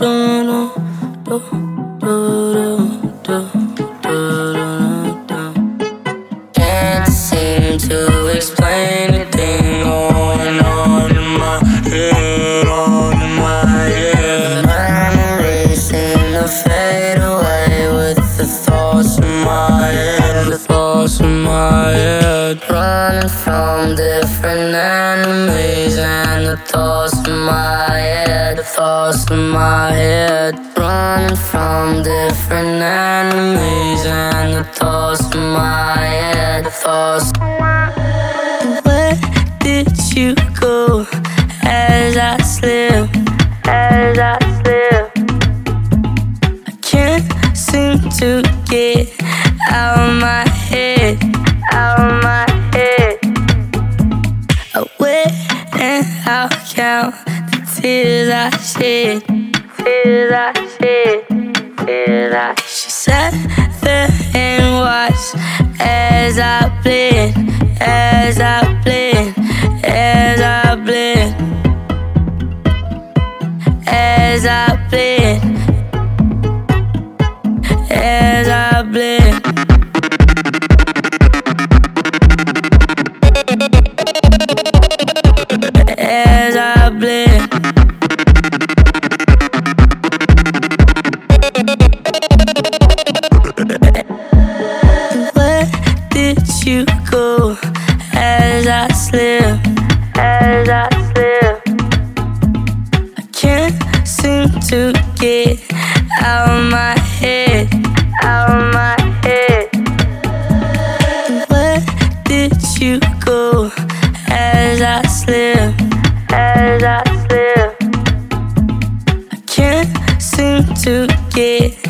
no, no, no. Enemies and the thoughts in my head, the thoughts in my head. Running from different enemies and the thoughts in my head, the thoughts. Where did you go as I slip, as I slip? I can't seem to get out of my I wait and I'll count the tears I shed, tears I shed, tears I. She sat there and watched as I bled, as I bled, as I bled, as I bled, as I bled. You go as I slip, as I slip? I can't seem to get out of my head, out of my head. Where did you go as I slip, as I slip? I can't seem to get